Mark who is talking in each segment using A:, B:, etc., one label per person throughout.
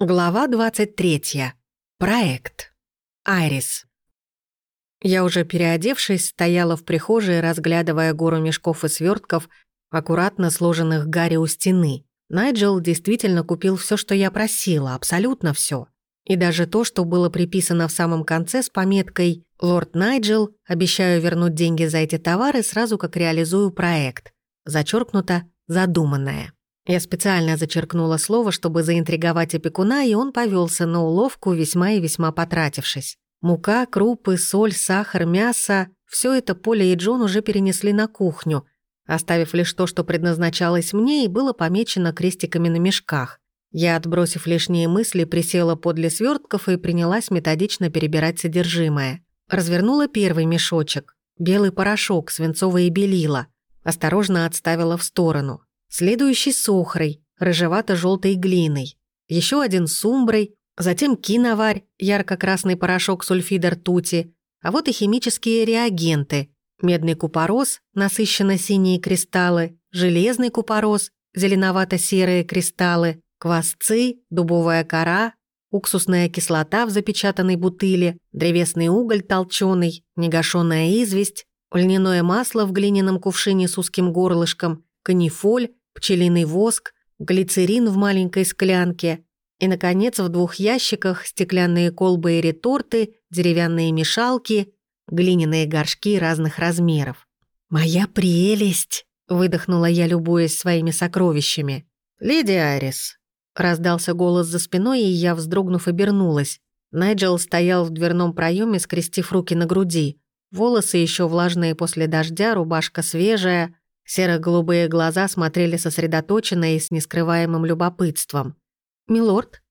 A: Глава 23. Проект. Айрис. Я уже переодевшись, стояла в прихожей, разглядывая гору мешков и свертков, аккуратно сложенных Гарри у стены. Найджел действительно купил все, что я просила, абсолютно все, И даже то, что было приписано в самом конце с пометкой «Лорд Найджел, обещаю вернуть деньги за эти товары сразу, как реализую проект». Зачеркнуто «Задуманное». Я специально зачеркнула слово, чтобы заинтриговать опекуна, и он повелся на уловку, весьма и весьма потратившись. Мука, крупы, соль, сахар, мясо — все это Поля и Джон уже перенесли на кухню, оставив лишь то, что предназначалось мне, и было помечено крестиками на мешках. Я, отбросив лишние мысли, присела подле свертков и принялась методично перебирать содержимое. Развернула первый мешочек. Белый порошок, свинцовое белила. Осторожно отставила в сторону. Следующий с охрой, рыжевато желтой глиной. Еще один с умброй, затем киноварь, ярко-красный порошок сульфида ртути, а вот и химические реагенты. Медный купорос, насыщенно-синие кристаллы, железный купорос, зеленовато-серые кристаллы, квасцы, дубовая кора, уксусная кислота в запечатанной бутыле, древесный уголь толченый, негашенная известь, льняное масло в глиняном кувшине с узким горлышком, канифоль, пчелиный воск, глицерин в маленькой склянке и, наконец, в двух ящиках стеклянные колбы и реторты, деревянные мешалки, глиняные горшки разных размеров. «Моя прелесть!» — выдохнула я, любуясь своими сокровищами. «Леди Айрис!» — раздался голос за спиной, и я, вздрогнув, обернулась. Найджел стоял в дверном проеме, скрестив руки на груди. Волосы еще влажные после дождя, рубашка свежая, Серо-голубые глаза смотрели сосредоточенно и с нескрываемым любопытством. «Милорд?»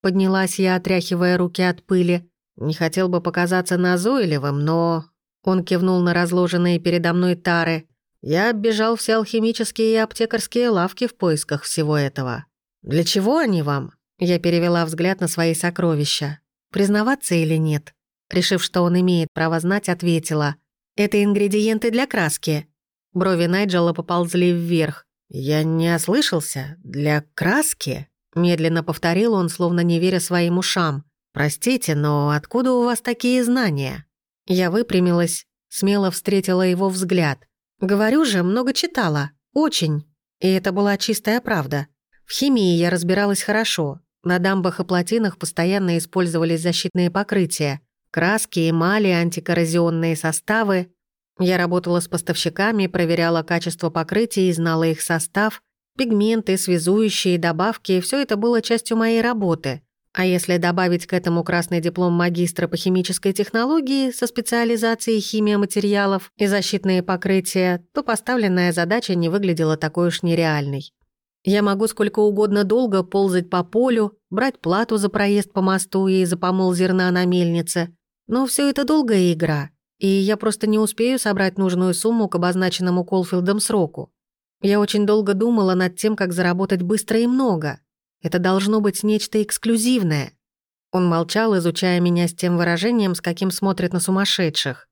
A: Поднялась я, отряхивая руки от пыли. Не хотел бы показаться назойливым, но... Он кивнул на разложенные передо мной тары. Я оббежал все алхимические и аптекарские лавки в поисках всего этого. «Для чего они вам?» Я перевела взгляд на свои сокровища. «Признаваться или нет?» Решив, что он имеет право знать, ответила. «Это ингредиенты для краски. Брови Найджела поползли вверх. «Я не ослышался? Для краски?» Медленно повторил он, словно не веря своим ушам. «Простите, но откуда у вас такие знания?» Я выпрямилась, смело встретила его взгляд. «Говорю же, много читала. Очень. И это была чистая правда. В химии я разбиралась хорошо. На дамбах и плотинах постоянно использовались защитные покрытия. Краски, эмали, антикоррозионные составы. Я работала с поставщиками, проверяла качество покрытия и знала их состав, пигменты, связующие, добавки, все это было частью моей работы. А если добавить к этому красный диплом магистра по химической технологии со специализацией химия материалов и защитные покрытия, то поставленная задача не выглядела такой уж нереальной. Я могу сколько угодно долго ползать по полю, брать плату за проезд по мосту и за помол зерна на мельнице, но все это долгая игра — и я просто не успею собрать нужную сумму к обозначенному Колфилдом сроку. Я очень долго думала над тем, как заработать быстро и много. Это должно быть нечто эксклюзивное. Он молчал, изучая меня с тем выражением, с каким смотрит на сумасшедших.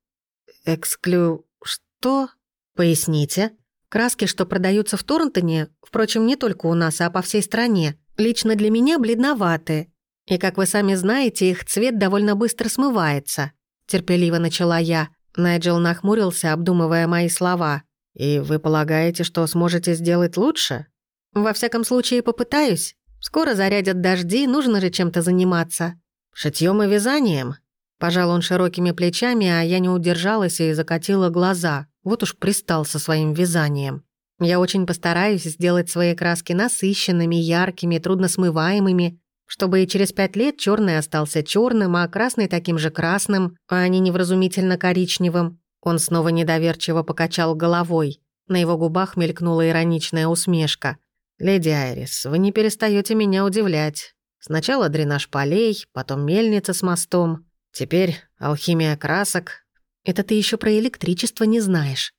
A: «Эксклю... что?» «Поясните». Краски, что продаются в Торнтоне, впрочем, не только у нас, а по всей стране, лично для меня бледноваты. И, как вы сами знаете, их цвет довольно быстро смывается терпеливо начала я. Найджел нахмурился, обдумывая мои слова. «И вы полагаете, что сможете сделать лучше?» «Во всяком случае, попытаюсь. Скоро зарядят дожди, нужно же чем-то заниматься». «Шитьём и вязанием?» Пожал он широкими плечами, а я не удержалась и закатила глаза. Вот уж пристал со своим вязанием. Я очень постараюсь сделать свои краски насыщенными, яркими, трудносмываемыми, чтобы и через пять лет черный остался черным, а красный таким же красным, а не невразумительно коричневым. Он снова недоверчиво покачал головой. На его губах мелькнула ироничная усмешка. «Леди Айрис, вы не перестаете меня удивлять. Сначала дренаж полей, потом мельница с мостом. Теперь алхимия красок. Это ты еще про электричество не знаешь».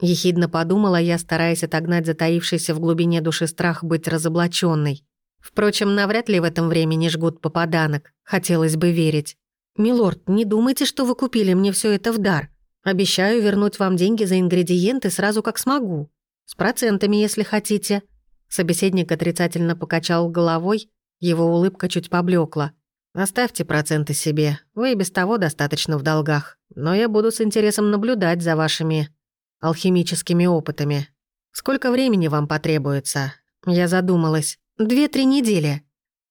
A: Ехидно подумала я, стараясь отогнать затаившийся в глубине души страх быть разоблаченной. Впрочем, навряд ли в этом времени жгут попаданок. Хотелось бы верить. «Милорд, не думайте, что вы купили мне все это в дар. Обещаю вернуть вам деньги за ингредиенты сразу как смогу. С процентами, если хотите». Собеседник отрицательно покачал головой, Его улыбка чуть поблекла. «Оставьте проценты себе, вы и без того достаточно в долгах. Но я буду с интересом наблюдать за вашими алхимическими опытами. Сколько времени вам потребуется?» Я задумалась. «Две-три недели.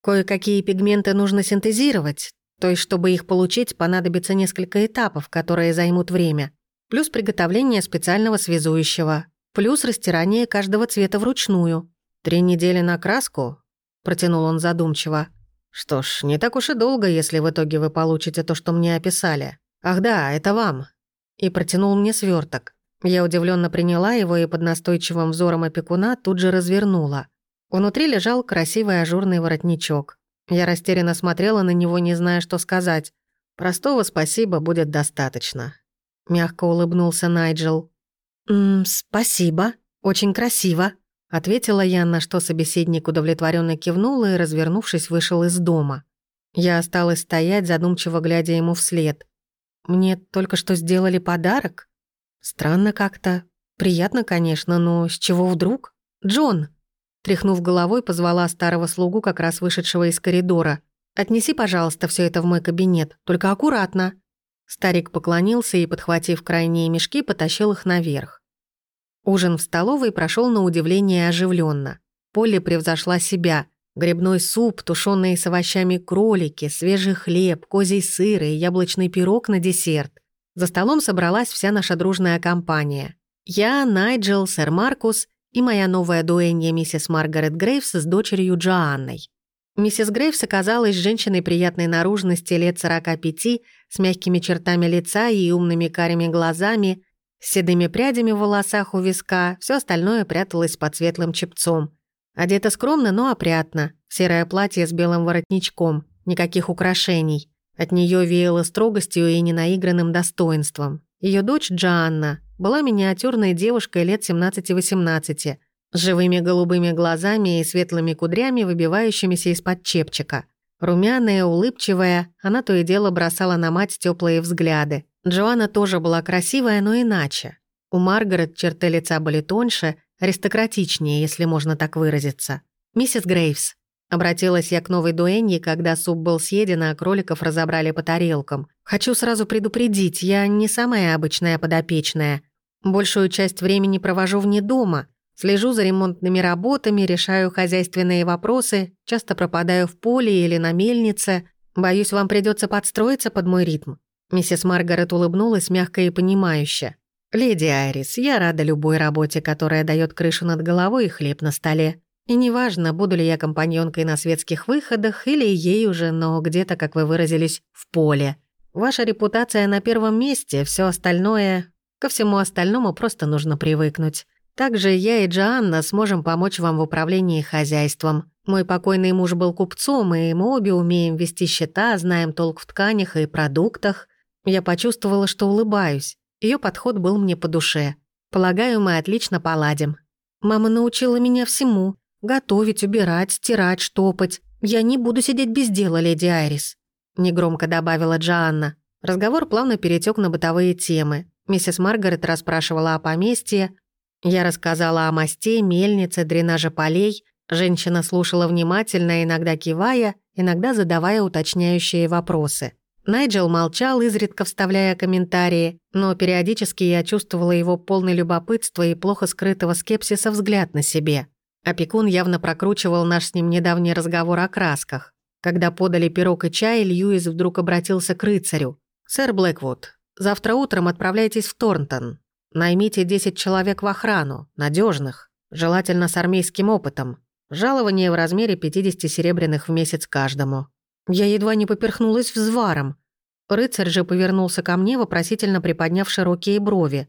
A: Кое-какие пигменты нужно синтезировать, то есть, чтобы их получить, понадобится несколько этапов, которые займут время, плюс приготовление специального связующего, плюс растирание каждого цвета вручную. Три недели на краску?» — протянул он задумчиво. «Что ж, не так уж и долго, если в итоге вы получите то, что мне описали. Ах да, это вам». И протянул мне сверток. Я удивленно приняла его и под настойчивым взором опекуна тут же развернула. Внутри лежал красивый ажурный воротничок. Я растерянно смотрела на него, не зная, что сказать. «Простого спасибо будет достаточно», — мягко улыбнулся Найджел. «Ммм, спасибо. Очень красиво», — ответила я, на что собеседник удовлетворенно кивнул и, развернувшись, вышел из дома. Я осталась стоять, задумчиво глядя ему вслед. «Мне только что сделали подарок?» Странно как-то. Приятно, конечно, но с чего вдруг? «Джон!» Тряхнув головой, позвала старого слугу, как раз вышедшего из коридора. «Отнеси, пожалуйста, все это в мой кабинет, только аккуратно». Старик поклонился и, подхватив крайние мешки, потащил их наверх. Ужин в столовой прошел на удивление оживленно. Полли превзошла себя. Грибной суп, тушеные с овощами кролики, свежий хлеб, козий сыр и яблочный пирог на десерт. За столом собралась вся наша дружная компания. Я, Найджел, сэр Маркус и моя новая дуэнья миссис Маргарет Грейвс с дочерью Джоанной. Миссис Грейвс оказалась женщиной приятной наружности лет 45, с мягкими чертами лица и умными карими глазами, с седыми прядями в волосах у виска, все остальное пряталось под светлым чепцом. Одета скромно, но опрятно. Серое платье с белым воротничком, никаких украшений. От нее веяло строгостью и ненаигранным достоинством. Ее дочь Джоанна была миниатюрной девушкой лет 17-18, с живыми голубыми глазами и светлыми кудрями, выбивающимися из-под чепчика. Румяная, улыбчивая, она то и дело бросала на мать теплые взгляды. Джоанна тоже была красивая, но иначе. У Маргарет черты лица были тоньше, аристократичнее, если можно так выразиться. «Миссис Грейвс», — обратилась я к новой дуэнье, когда суп был съеден, а кроликов разобрали по тарелкам. «Хочу сразу предупредить, я не самая обычная подопечная. Большую часть времени провожу вне дома, слежу за ремонтными работами, решаю хозяйственные вопросы, часто пропадаю в поле или на мельнице. Боюсь, вам придется подстроиться под мой ритм». Миссис Маргарет улыбнулась мягко и понимающе. «Леди Айрис, я рада любой работе, которая дает крышу над головой и хлеб на столе. И неважно, буду ли я компаньонкой на светских выходах или ей уже, но где-то, как вы выразились, в поле. Ваша репутация на первом месте, все остальное Ко всему остальному просто нужно привыкнуть. Также я и Джоанна сможем помочь вам в управлении хозяйством. Мой покойный муж был купцом, и мы обе умеем вести счета, знаем толк в тканях и продуктах. Я почувствовала, что улыбаюсь. Ее подход был мне по душе. Полагаю, мы отлично поладим. Мама научила меня всему. Готовить, убирать, стирать, штопать. Я не буду сидеть без дела, леди Айрис. Негромко добавила Джоанна. Разговор плавно перетек на бытовые темы. Миссис Маргарет расспрашивала о поместье. Я рассказала о мосте, мельнице, дренаже полей. Женщина слушала внимательно, иногда кивая, иногда задавая уточняющие вопросы. Найджел молчал, изредка вставляя комментарии, но периодически я чувствовала его полный любопытства и плохо скрытого скепсиса взгляд на себе. Опекун явно прокручивал наш с ним недавний разговор о красках. Когда подали пирог и чай, Льюис вдруг обратился к рыцарю. «Сэр Блэквуд, Завтра утром отправляйтесь в Торнтон. Наймите 10 человек в охрану, надежных, желательно с армейским опытом. Жалование в размере 50 серебряных в месяц каждому. Я едва не поперхнулась взваром. Рыцарь же повернулся ко мне, вопросительно приподняв широкие брови.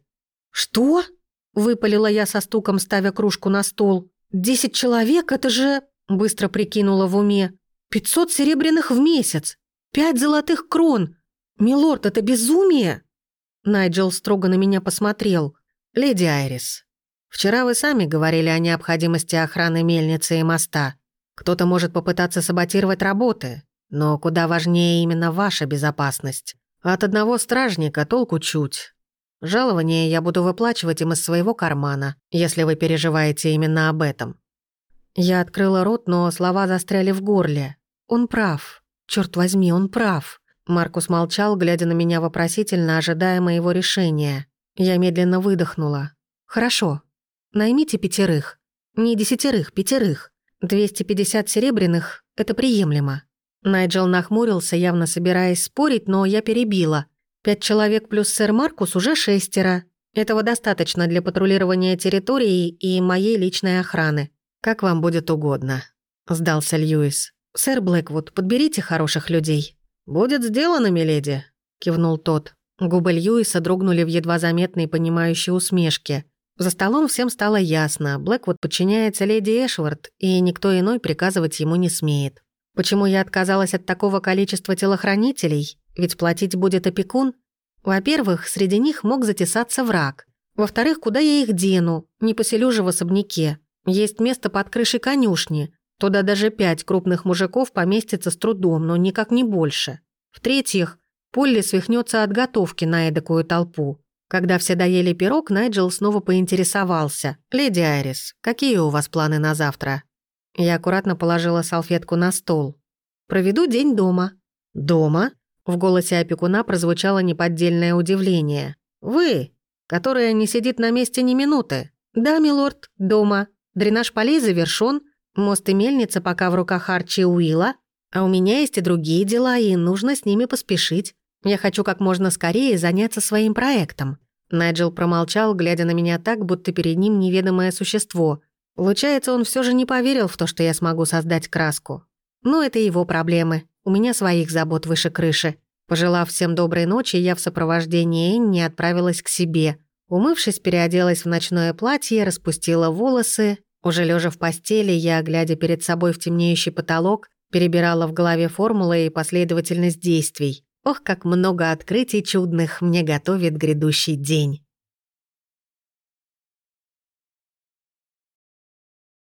A: «Что?» — выпалила я со стуком, ставя кружку на стол. «Десять человек — это же...» — быстро прикинула в уме. «Пятьсот серебряных в месяц! Пять золотых крон! «Милорд, это безумие!» Найджел строго на меня посмотрел. «Леди Айрис, вчера вы сами говорили о необходимости охраны мельницы и моста. Кто-то может попытаться саботировать работы, но куда важнее именно ваша безопасность. От одного стражника толку чуть. Жалование я буду выплачивать им из своего кармана, если вы переживаете именно об этом». Я открыла рот, но слова застряли в горле. Он прав. Черт возьми, он прав. Маркус молчал, глядя на меня вопросительно, ожидая моего решения. Я медленно выдохнула. «Хорошо. Наймите пятерых. Не десятерых, пятерых. 250 серебряных — это приемлемо». Найджел нахмурился, явно собираясь спорить, но я перебила. «Пять человек плюс сэр Маркус уже шестеро. Этого достаточно для патрулирования территории и моей личной охраны. Как вам будет угодно», — сдался Льюис. «Сэр Блэквуд, подберите хороших людей». «Будет сделано, миледи», — кивнул тот. Губы Льюиса дрогнули в едва заметной понимающей усмешке. За столом всем стало ясно, Блэквуд подчиняется леди Эшвард, и никто иной приказывать ему не смеет. Почему я отказалась от такого количества телохранителей? Ведь платить будет опекун. Во-первых, среди них мог затесаться враг. Во-вторых, куда я их дену? Не поселю же в особняке. Есть место под крышей конюшни. Туда даже пять крупных мужиков поместится с трудом, но никак не больше. В-третьих, Полли свихнется от готовки на эдакую толпу. Когда все доели пирог, Найджел снова поинтересовался. «Леди Айрис, какие у вас планы на завтра?» Я аккуратно положила салфетку на стол. «Проведу день дома». «Дома?» В голосе опекуна прозвучало неподдельное удивление. «Вы, которая не сидит на месте ни минуты?» «Да, милорд, дома. Дренаж полей завершён, мост и мельница пока в руках Арчи Уилла, а у меня есть и другие дела, и нужно с ними поспешить. Я хочу как можно скорее заняться своим проектом». Найджел промолчал, глядя на меня так, будто перед ним неведомое существо. Получается, он все же не поверил в то, что я смогу создать краску. Но это его проблемы. У меня своих забот выше крыши. Пожелав всем доброй ночи, я в сопровождении Энни отправилась к себе. Умывшись, переоделась в ночное платье, распустила волосы уже лежа в постели, я, глядя перед собой в темнеющий потолок, перебирала в голове формулы и последовательность действий. Ох, как много открытий чудных мне готовит грядущий день.